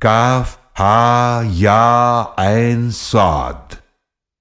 Kaf Ha Ya Ein Sad